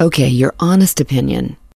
Okay, your honest opinion.